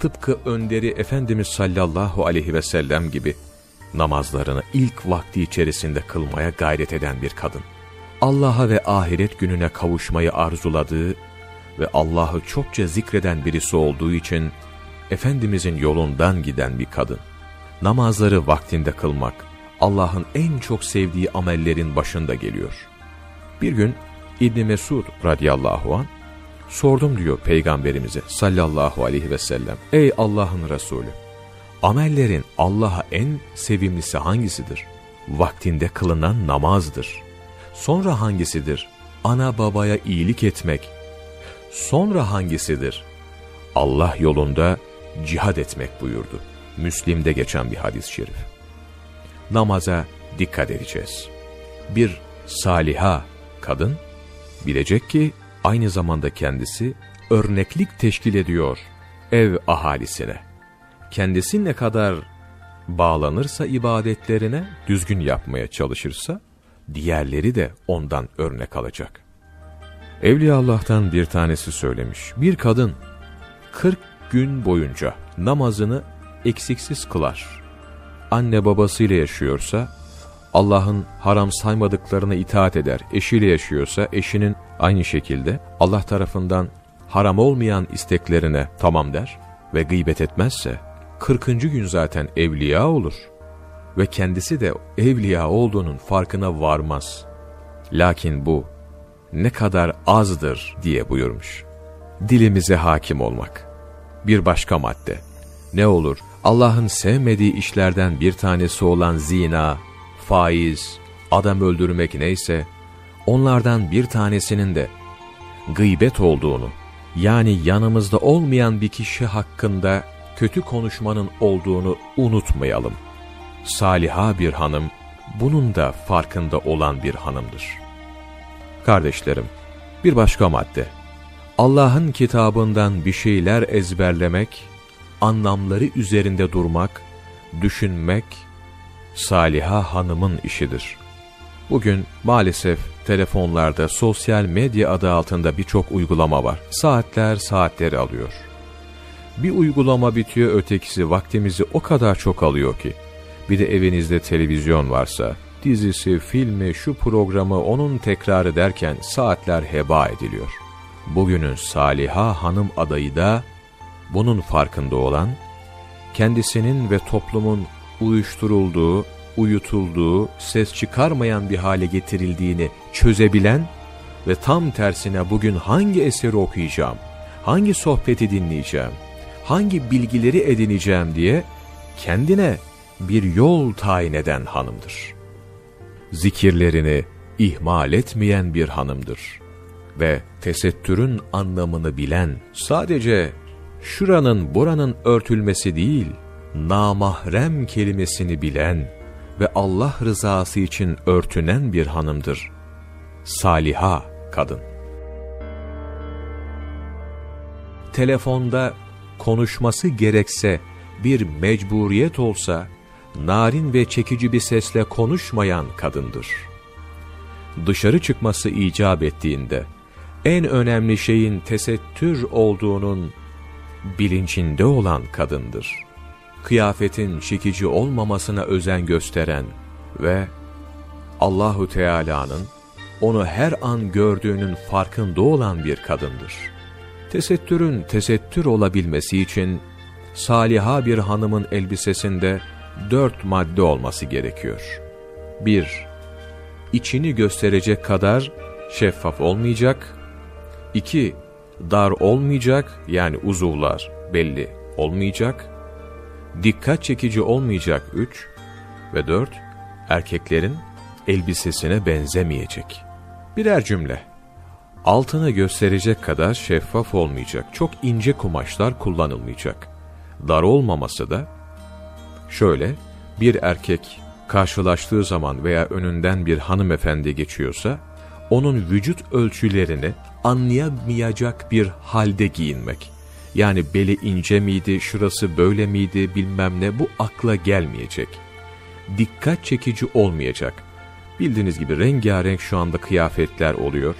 tıpkı önderi Efendimiz sallallahu aleyhi ve sellem gibi, namazlarını ilk vakti içerisinde kılmaya gayret eden bir kadın. Allah'a ve ahiret gününe kavuşmayı arzuladığı ve Allah'ı çokça zikreden birisi olduğu için Efendimizin yolundan giden bir kadın. Namazları vaktinde kılmak Allah'ın en çok sevdiği amellerin başında geliyor. Bir gün İbn Mesud radıyallahu an sordum diyor peygamberimize sallallahu aleyhi ve sellem. Ey Allah'ın Resulü amellerin Allah'a en sevimlisi hangisidir? Vaktinde kılınan namazdır. Sonra hangisidir? Ana babaya iyilik etmek. Sonra hangisidir? Allah yolunda cihad etmek buyurdu. Müslim'de geçen bir hadis-i şerif. Namaza dikkat edeceğiz. Bir saliha kadın bilecek ki aynı zamanda kendisi örneklik teşkil ediyor ev ahalisine. Kendisi ne kadar bağlanırsa ibadetlerine, düzgün yapmaya çalışırsa, diğerleri de ondan örnek alacak. Evliya Allah'tan bir tanesi söylemiş. Bir kadın 40 gün boyunca namazını eksiksiz kılar. Anne babasıyla yaşıyorsa Allah'ın haram saymadıklarına itaat eder. Eşiyle yaşıyorsa eşinin aynı şekilde Allah tarafından haram olmayan isteklerine tamam der ve gıybet etmezse 40. gün zaten evliya olur ve kendisi de evliya olduğunun farkına varmaz. Lakin bu ne kadar azdır diye buyurmuş. Dilimize hakim olmak. Bir başka madde. Ne olur Allah'ın sevmediği işlerden bir tanesi olan zina, faiz, adam öldürmek neyse, onlardan bir tanesinin de gıybet olduğunu, yani yanımızda olmayan bir kişi hakkında kötü konuşmanın olduğunu unutmayalım. Saliha bir hanım, bunun da farkında olan bir hanımdır. Kardeşlerim, bir başka madde. Allah'ın kitabından bir şeyler ezberlemek, anlamları üzerinde durmak, düşünmek, Saliha Hanım'ın işidir. Bugün maalesef telefonlarda sosyal medya adı altında birçok uygulama var. Saatler saatleri alıyor. Bir uygulama bitiyor ötekisi vaktimizi o kadar çok alıyor ki. Bir de evinizde televizyon varsa, dizisi, filmi, şu programı onun tekrarı derken saatler heba ediliyor. Bugünün Saliha Hanım adayı da bunun farkında olan, kendisinin ve toplumun uyuşturulduğu, uyutulduğu, ses çıkarmayan bir hale getirildiğini çözebilen ve tam tersine bugün hangi eseri okuyacağım, hangi sohbeti dinleyeceğim, hangi bilgileri edineceğim diye kendine bir yol tayin eden hanımdır. Zikirlerini ihmal etmeyen bir hanımdır ve tesettürün anlamını bilen, sadece şuranın buranın örtülmesi değil, namahrem kelimesini bilen ve Allah rızası için örtünen bir hanımdır. Saliha kadın. Telefonda konuşması gerekse bir mecburiyet olsa, narin ve çekici bir sesle konuşmayan kadındır. Dışarı çıkması icap ettiğinde, en önemli şeyin tesettür olduğunun bilincinde olan kadındır. Kıyafetin çekici olmamasına özen gösteren ve Allahu Teala'nın onu her an gördüğünün farkında olan bir kadındır. Tesettürün tesettür olabilmesi için saliha bir hanımın elbisesinde dört madde olması gerekiyor. 1. İçini gösterecek kadar şeffaf olmayacak. 2 dar olmayacak yani uzuvlar belli olmayacak, dikkat çekici olmayacak 3 ve 4 erkeklerin elbisesine benzemeyecek. Birer cümle. Altını gösterecek kadar şeffaf olmayacak, çok ince kumaşlar kullanılmayacak. Dar olmaması da şöyle, bir erkek karşılaştığı zaman veya önünden bir hanımefendi geçiyorsa, onun vücut ölçülerini anlayamayacak bir halde giyinmek. Yani beli ince miydi, şurası böyle miydi bilmem ne bu akla gelmeyecek. Dikkat çekici olmayacak. Bildiğiniz gibi rengarenk şu anda kıyafetler oluyor.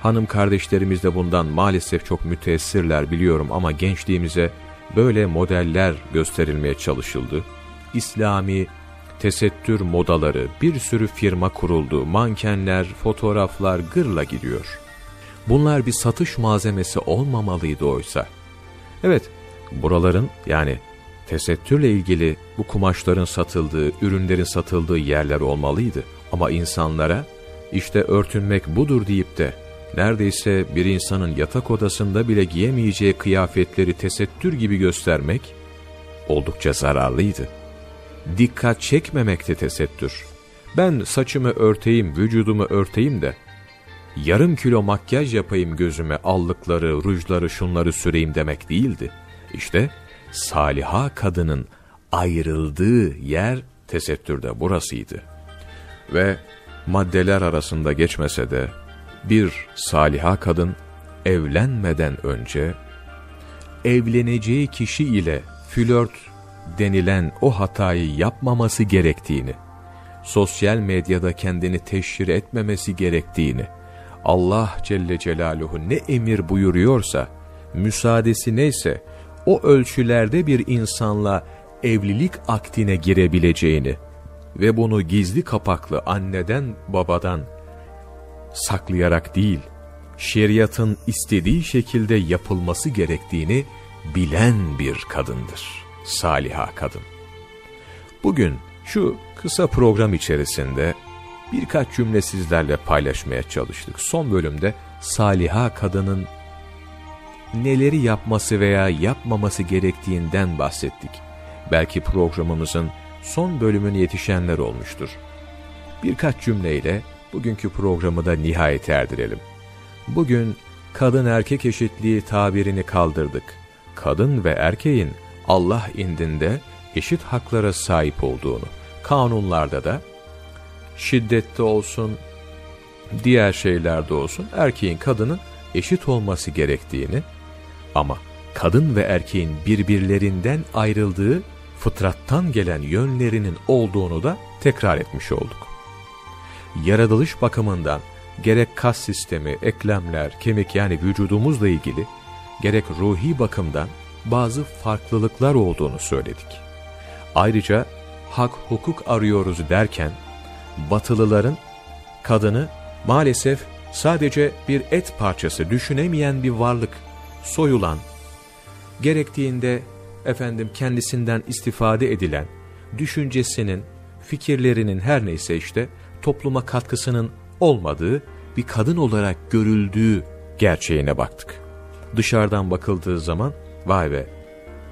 Hanım kardeşlerimiz de bundan maalesef çok müteessirler biliyorum ama gençliğimize böyle modeller gösterilmeye çalışıldı. İslami tesettür modaları, bir sürü firma kuruldu, mankenler, fotoğraflar gırla gidiyor. Bunlar bir satış malzemesi olmamalıydı oysa. Evet, buraların yani tesettürle ilgili bu kumaşların satıldığı, ürünlerin satıldığı yerler olmalıydı. Ama insanlara işte örtünmek budur deyip de neredeyse bir insanın yatak odasında bile giyemeyeceği kıyafetleri tesettür gibi göstermek oldukça zararlıydı. Dikkat çekmemekte tesettür. Ben saçımı örteyim, vücudumu örteyim de yarım kilo makyaj yapayım gözüme, allıkları, rujları, şunları süreyim demek değildi. İşte saliha kadının ayrıldığı yer tesettürde burasıydı. Ve maddeler arasında geçmese de bir saliha kadın evlenmeden önce evleneceği kişi ile flört denilen o hatayı yapmaması gerektiğini sosyal medyada kendini teşhir etmemesi gerektiğini, Allah Celle Celaluhu ne emir buyuruyorsa, müsaadesi neyse, o ölçülerde bir insanla evlilik aktine girebileceğini ve bunu gizli kapaklı anneden babadan saklayarak değil, şeriatın istediği şekilde yapılması gerektiğini bilen bir kadındır. Saliha kadın. Bugün şu kısa program içerisinde birkaç cümle sizlerle paylaşmaya çalıştık. Son bölümde Saliha kadının neleri yapması veya yapmaması gerektiğinden bahsettik. Belki programımızın son bölümünü yetişenler olmuştur. Birkaç cümleyle bugünkü programı da nihayet erdirelim. Bugün kadın erkek eşitliği tabirini kaldırdık. Kadın ve erkeğin Allah indinde eşit haklara sahip olduğunu, kanunlarda da şiddette olsun, diğer şeylerde olsun erkeğin kadının eşit olması gerektiğini ama kadın ve erkeğin birbirlerinden ayrıldığı fıtrattan gelen yönlerinin olduğunu da tekrar etmiş olduk. Yaratılış bakımından gerek kas sistemi, eklemler, kemik yani vücudumuzla ilgili gerek ruhi bakımdan bazı farklılıklar olduğunu söyledik. Ayrıca hak hukuk arıyoruz derken batılıların kadını maalesef sadece bir et parçası düşünemeyen bir varlık, soyulan, gerektiğinde efendim kendisinden istifade edilen, düşüncesinin, fikirlerinin her neyse işte topluma katkısının olmadığı bir kadın olarak görüldüğü gerçeğine baktık. Dışarıdan bakıldığı zaman vay be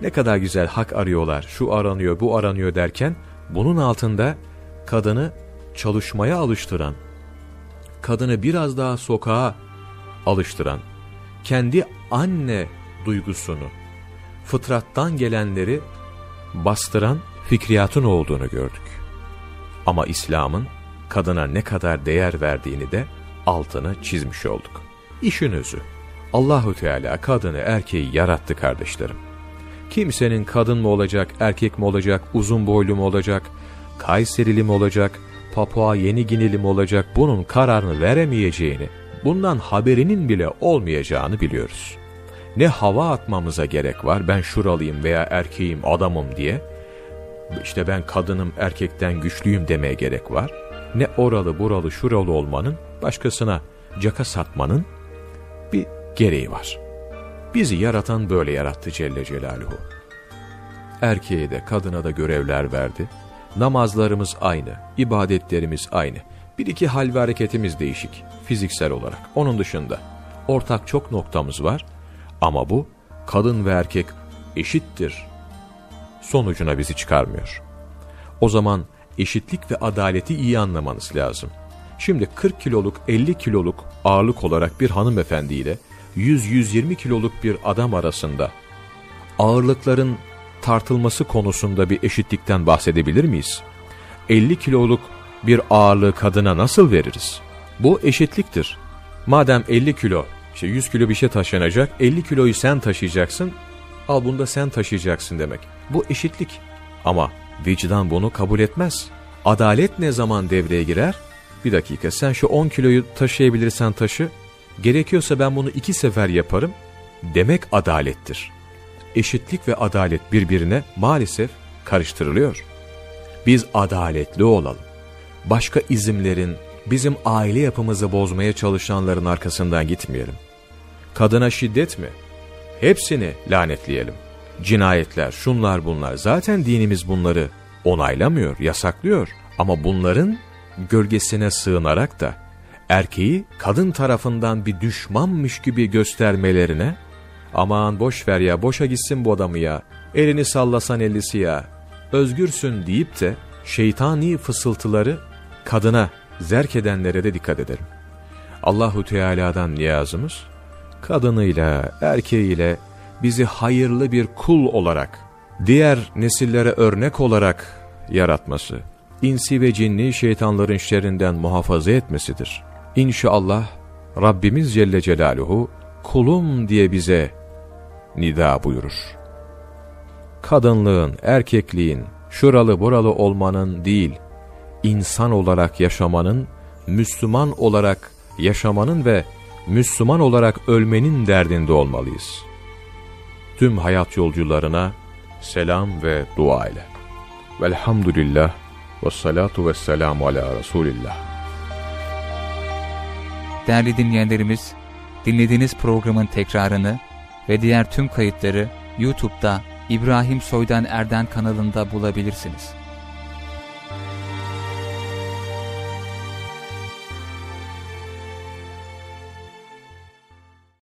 ne kadar güzel hak arıyorlar, şu aranıyor, bu aranıyor derken bunun altında kadını çalışmaya alıştıran, kadını biraz daha sokağa alıştıran, kendi anne duygusunu, fıtrattan gelenleri bastıran fikriyatın olduğunu gördük. Ama İslam'ın kadına ne kadar değer verdiğini de altını çizmiş olduk. İşin özü, Allahu Teala kadını erkeği yarattı kardeşlerim. Kimsenin kadın mı olacak, erkek mi olacak, uzun boylu mu olacak, Kayserili mi olacak, Papua Yeni Gineli mi olacak bunun kararını veremeyeceğini, bundan haberinin bile olmayacağını biliyoruz. Ne hava atmamıza gerek var, ben şuralıyım veya erkeğim, adamım diye, işte ben kadınım, erkekten güçlüyüm demeye gerek var. Ne oralı, buralı, şuralı olmanın, başkasına caka satmanın gereği var. Bizi yaratan böyle yarattı Celle Celaluhu. Erkeğe de kadına da görevler verdi. Namazlarımız aynı, ibadetlerimiz aynı. Bir iki hal ve hareketimiz değişik fiziksel olarak. Onun dışında ortak çok noktamız var ama bu kadın ve erkek eşittir sonucuna bizi çıkarmıyor. O zaman eşitlik ve adaleti iyi anlamanız lazım. Şimdi 40 kiloluk 50 kiloluk ağırlık olarak bir hanımefendiyle 100-120 kiloluk bir adam arasında ağırlıkların tartılması konusunda bir eşitlikten bahsedebilir miyiz? 50 kiloluk bir ağırlığı kadına nasıl veririz? Bu eşitliktir. Madem 50 kilo, işte 100 kilo bir şey taşınacak, 50 kiloyu sen taşıyacaksın, al bunu da sen taşıyacaksın demek. Bu eşitlik. Ama vicdan bunu kabul etmez. Adalet ne zaman devreye girer? Bir dakika sen şu 10 kiloyu taşıyabilirsen taşı, gerekiyorsa ben bunu iki sefer yaparım demek adalettir. Eşitlik ve adalet birbirine maalesef karıştırılıyor. Biz adaletli olalım. Başka izimlerin, bizim aile yapımızı bozmaya çalışanların arkasından gitmeyelim. Kadına şiddet mi? Hepsini lanetleyelim. Cinayetler, şunlar bunlar. Zaten dinimiz bunları onaylamıyor, yasaklıyor. Ama bunların gölgesine sığınarak da erkeği kadın tarafından bir düşmanmış gibi göstermelerine aman boş ver ya boşa gitsin bu adamı ya elini sallasan ellisi ya özgürsün deyip de şeytani fısıltıları kadına zerk edenlere de dikkat ederim. Allahu Teala'dan niyazımız kadınıyla erkeğiyle bizi hayırlı bir kul olarak diğer nesillere örnek olarak yaratması, insi ve cinni şeytanların şerrinden muhafaza etmesidir. İnşallah Rabbimiz Celle Celaluhu kulum diye bize nida buyurur. Kadınlığın, erkekliğin, şuralı buralı olmanın değil, insan olarak yaşamanın, Müslüman olarak yaşamanın ve Müslüman olarak ölmenin derdinde olmalıyız. Tüm hayat yolcularına selam ve dua ile. Velhamdülillah ve salatu ve selamu ala Resulillah. Değerli dinleyenlerimiz, dinlediğiniz programın tekrarını ve diğer tüm kayıtları YouTube'da İbrahim Soydan Erden kanalında bulabilirsiniz.